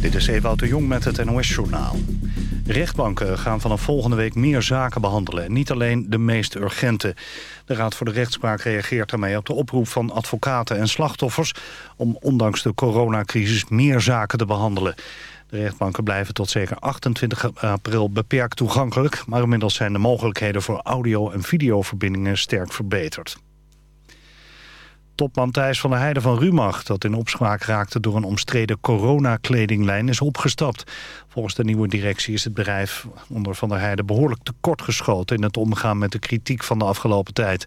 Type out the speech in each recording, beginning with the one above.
Dit is Ewout de Jong met het NOS-journaal. Rechtbanken gaan vanaf volgende week meer zaken behandelen. Niet alleen de meest urgente. De Raad voor de Rechtspraak reageert daarmee op de oproep van advocaten en slachtoffers... om ondanks de coronacrisis meer zaken te behandelen. De rechtbanken blijven tot zeker 28 april beperkt toegankelijk... maar inmiddels zijn de mogelijkheden voor audio- en videoverbindingen sterk verbeterd. Topman Thijs van der Heijden van Rumach, dat in opspraak raakte door een omstreden coronakledinglijn, is opgestapt. Volgens de nieuwe directie is het bedrijf onder Van der Heijden behoorlijk tekortgeschoten in het omgaan met de kritiek van de afgelopen tijd.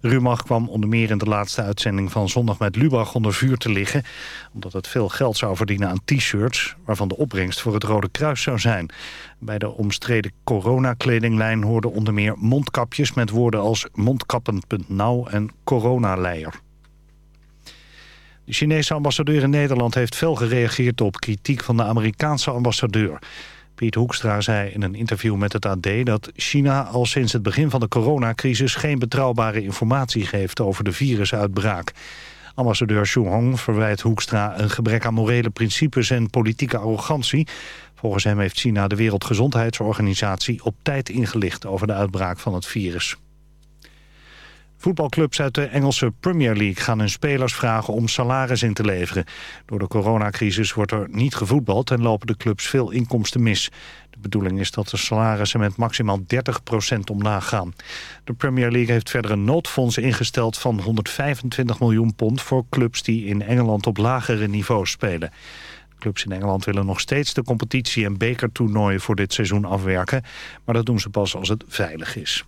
Rumach kwam onder meer in de laatste uitzending van Zondag met Lubach onder vuur te liggen, omdat het veel geld zou verdienen aan t-shirts, waarvan de opbrengst voor het Rode Kruis zou zijn. Bij de omstreden coronakledinglijn hoorden onder meer mondkapjes met woorden als mondkappen.nauw en coronaleier. De Chinese ambassadeur in Nederland heeft fel gereageerd op kritiek van de Amerikaanse ambassadeur. Piet Hoekstra zei in een interview met het AD dat China al sinds het begin van de coronacrisis geen betrouwbare informatie geeft over de virusuitbraak. Ambassadeur Xu Hong verwijt Hoekstra een gebrek aan morele principes en politieke arrogantie. Volgens hem heeft China de Wereldgezondheidsorganisatie op tijd ingelicht over de uitbraak van het virus. Voetbalclubs uit de Engelse Premier League gaan hun spelers vragen om salaris in te leveren. Door de coronacrisis wordt er niet gevoetbald en lopen de clubs veel inkomsten mis. De bedoeling is dat de salarissen met maximaal 30% omlaag gaan. De Premier League heeft verder een noodfonds ingesteld van 125 miljoen pond voor clubs die in Engeland op lagere niveaus spelen. Clubs in Engeland willen nog steeds de competitie en bekertoernooien voor dit seizoen afwerken. Maar dat doen ze pas als het veilig is.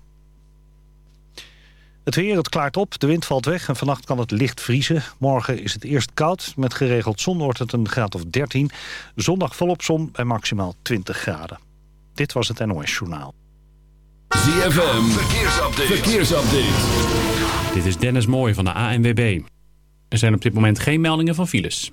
Het weer, het klaart op, de wind valt weg en vannacht kan het licht vriezen. Morgen is het eerst koud, met geregeld zon wordt het een graad of 13. Zondag volop zon bij maximaal 20 graden. Dit was het NOS Journaal. ZFM, verkeersupdate. verkeersupdate. Dit is Dennis Mooij van de ANWB. Er zijn op dit moment geen meldingen van files.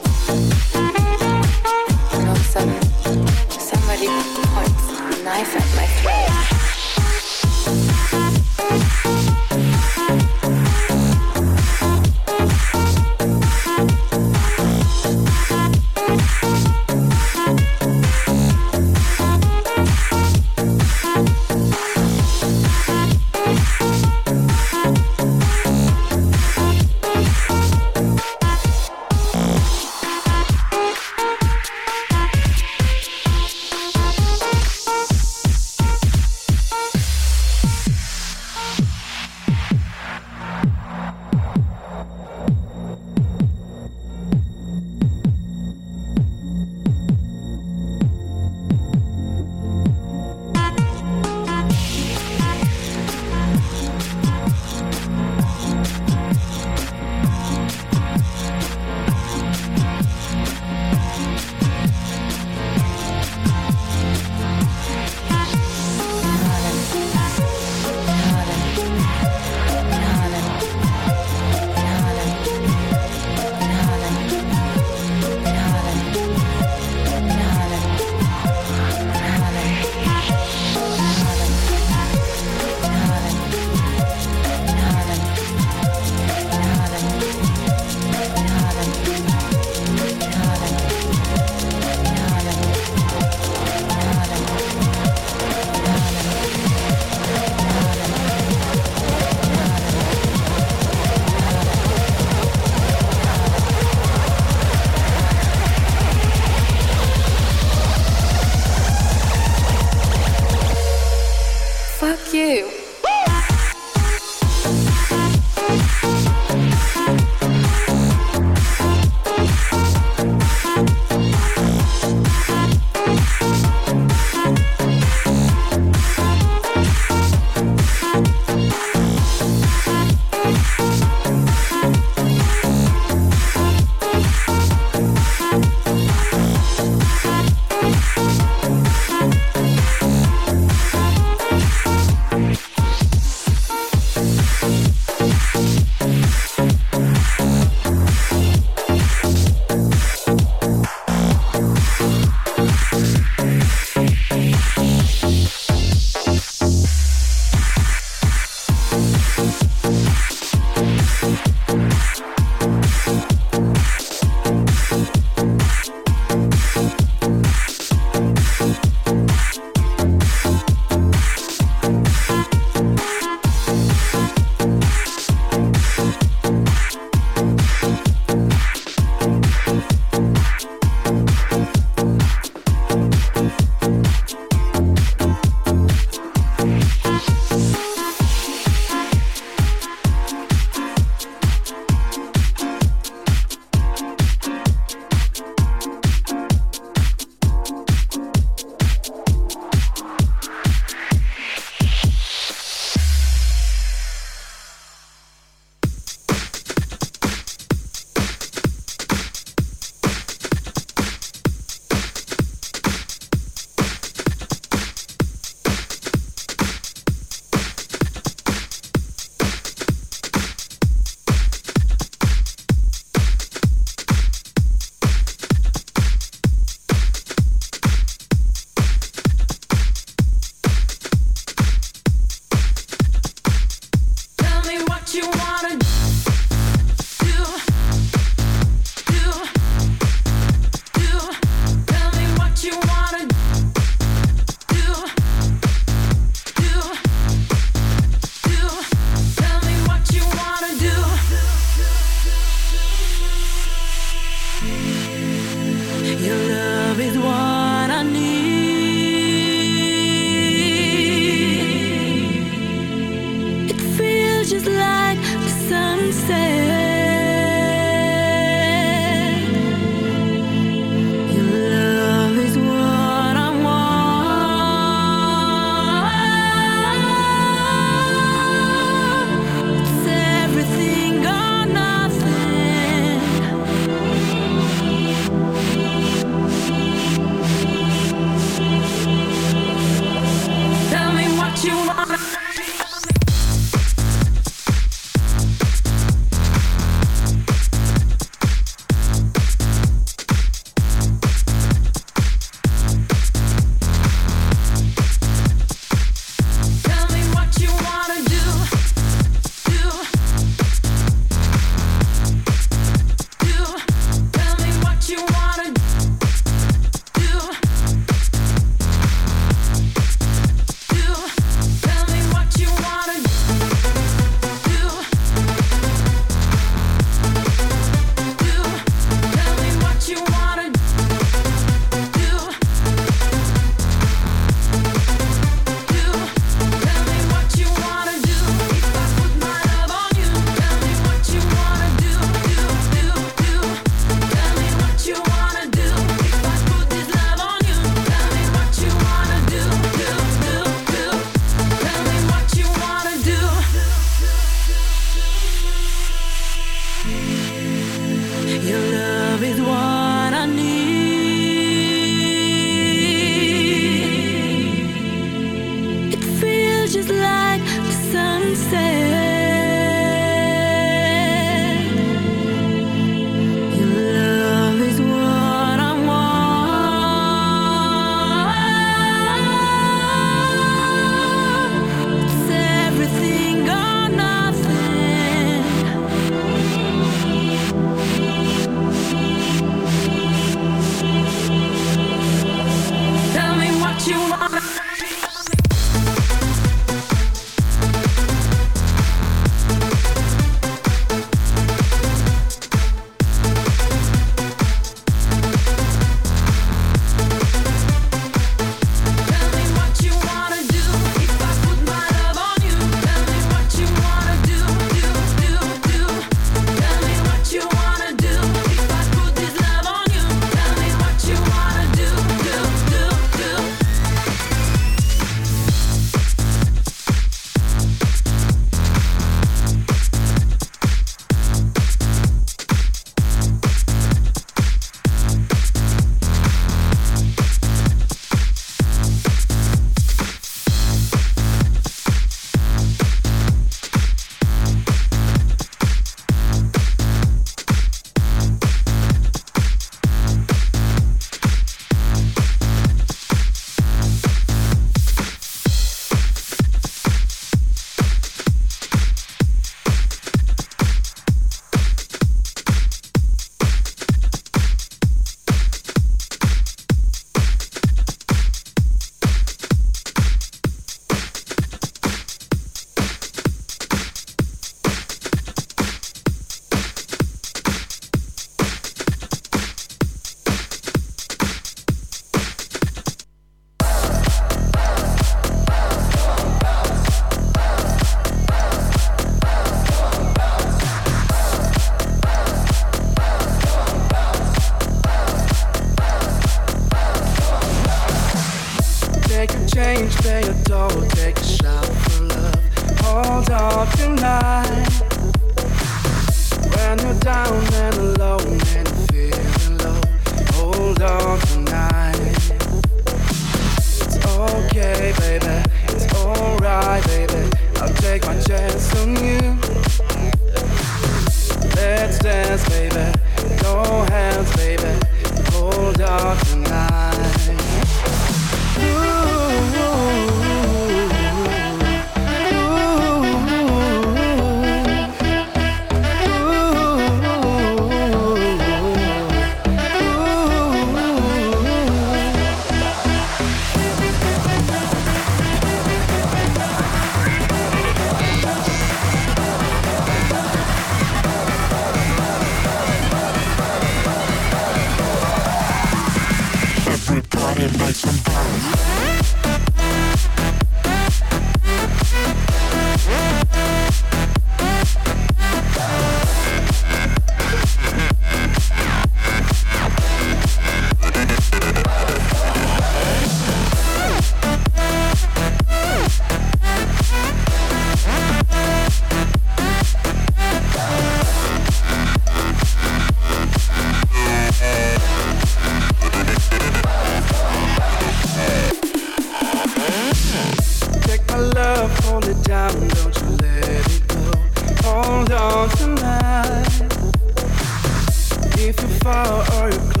Are you?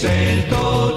Dice todo.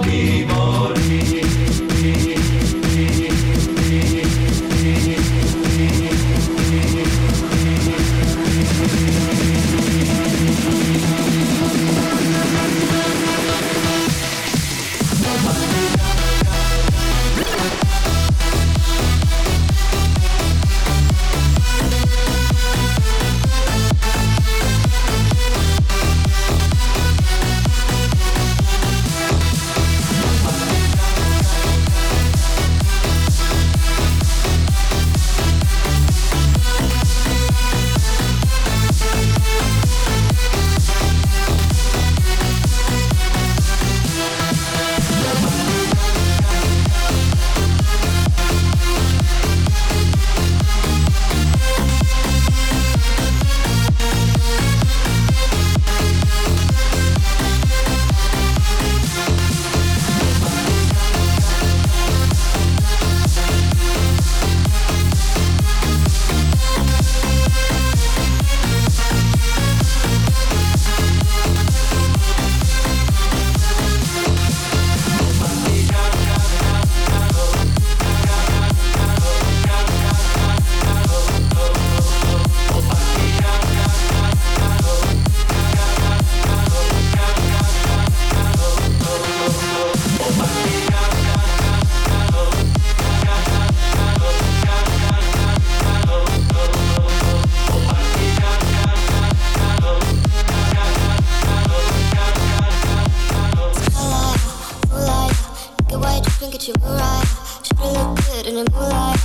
think that you were right. Should've looked good in the moonlight.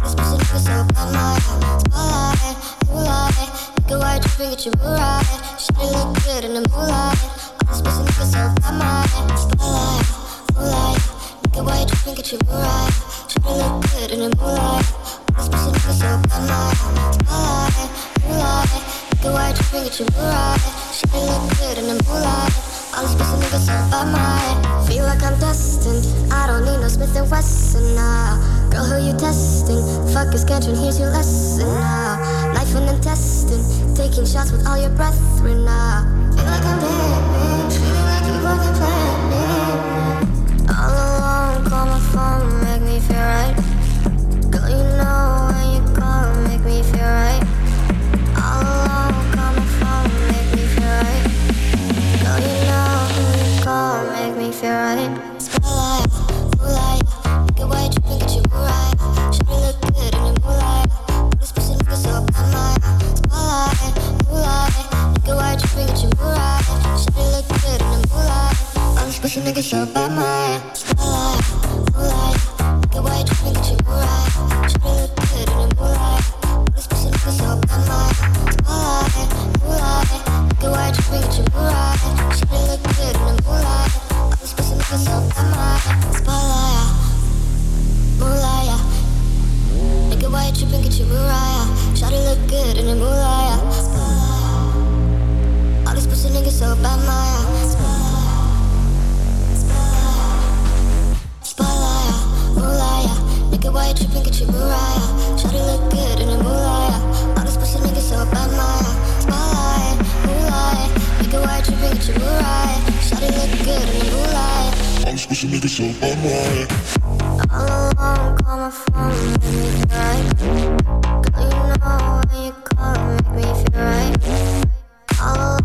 I'm supposed to so bad, my spotlight, moonlight. Look at why you think that you right. Should've looked good in the moonlight. I'm supposed to so bad, my spotlight, moonlight. Look at why you think that you were right. Should've looked good in the moonlight. I'm supposed to so bad, my spotlight, moonlight. Look at why you think that you were right. Should've looked good in the moonlight. All these pussy niggas hurt by mine. Feel like I'm destined. I don't need no Smith and Wesson now. Girl, who you testing? Fuck is catching, here's your lesson now. Life and intestine. Taking shots with all your brethren now. Feel like I'm dead. Feel like you were the planet. All alone, call my phone, make me feel right. Girl, you know when you call, make me feel right. nigga, show by my baby, so I'm right. All coming right. midnight. You know when you call, make me feel right. All.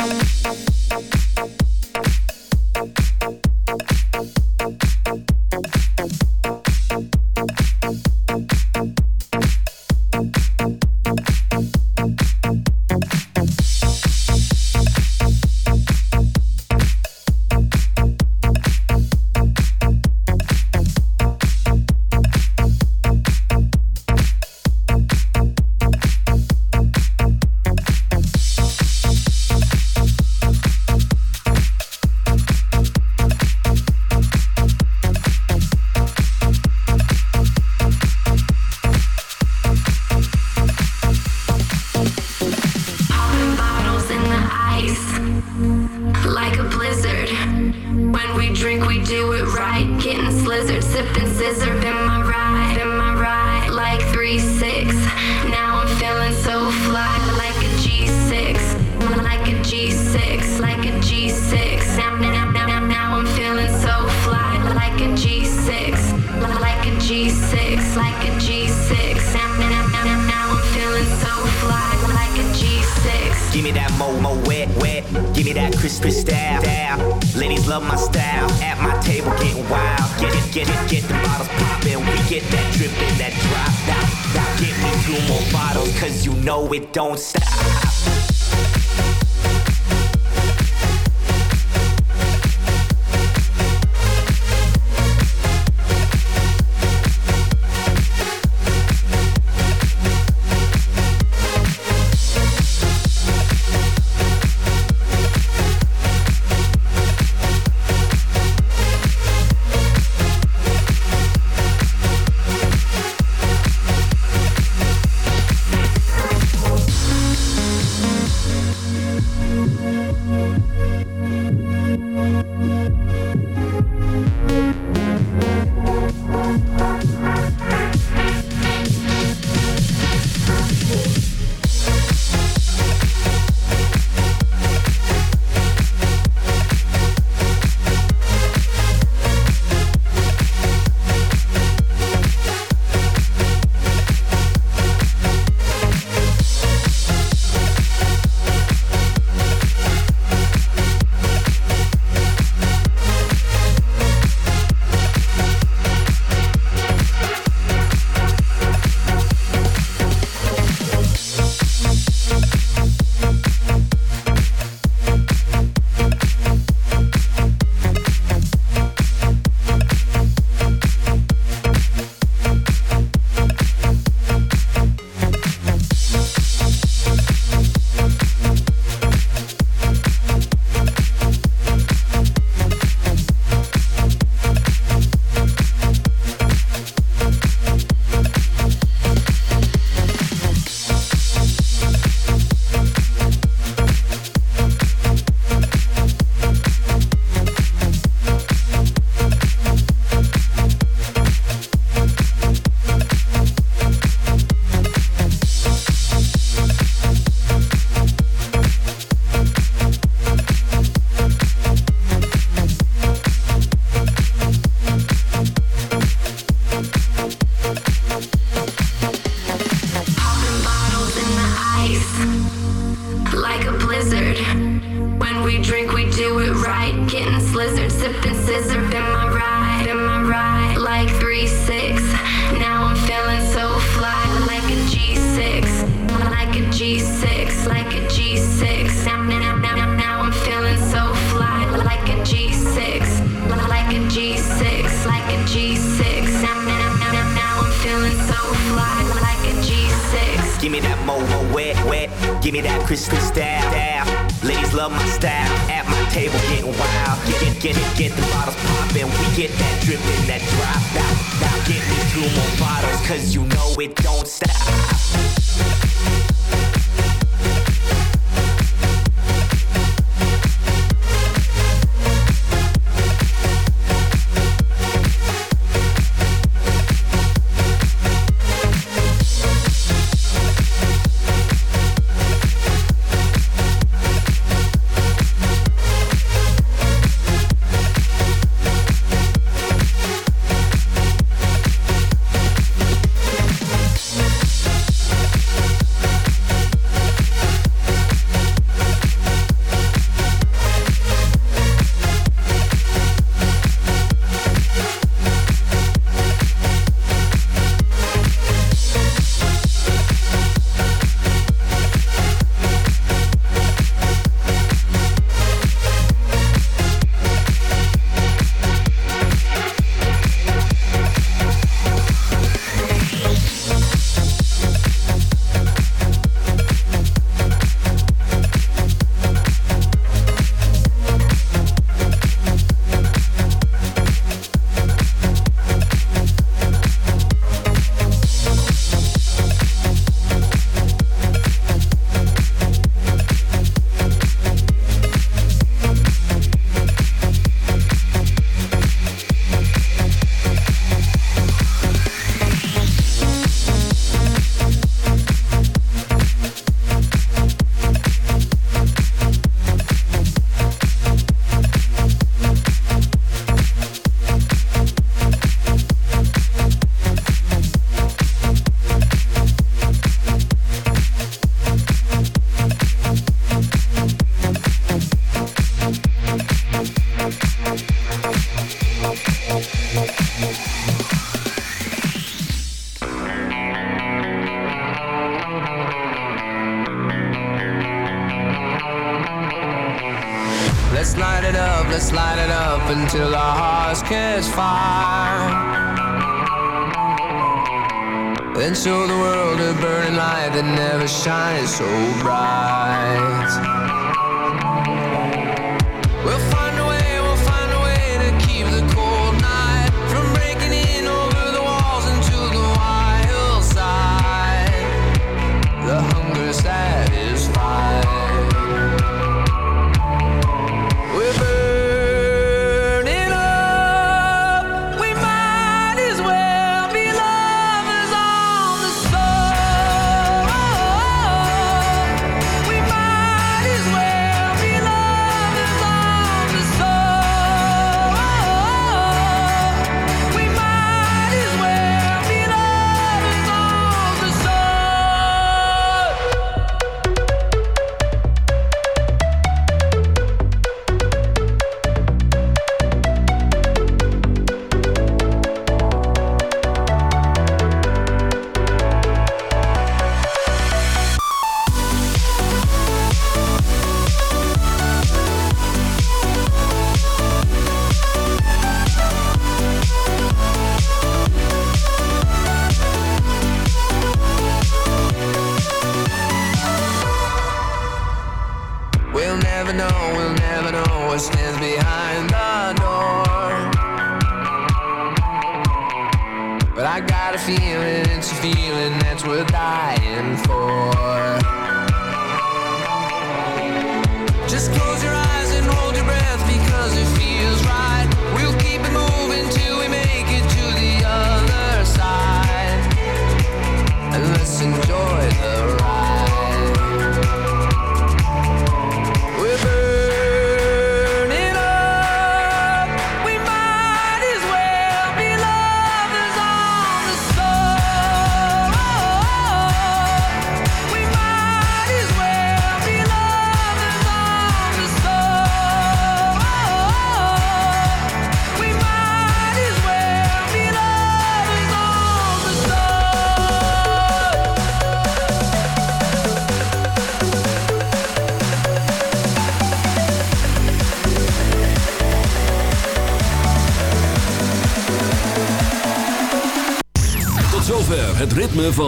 Bye. Give me that Christian style. Ladies love my style. At my table getting wild. Get get get, get the bottles poppin'. We get that drippin', that drop. Now, now get me two more bottles, cause you know it don't stop.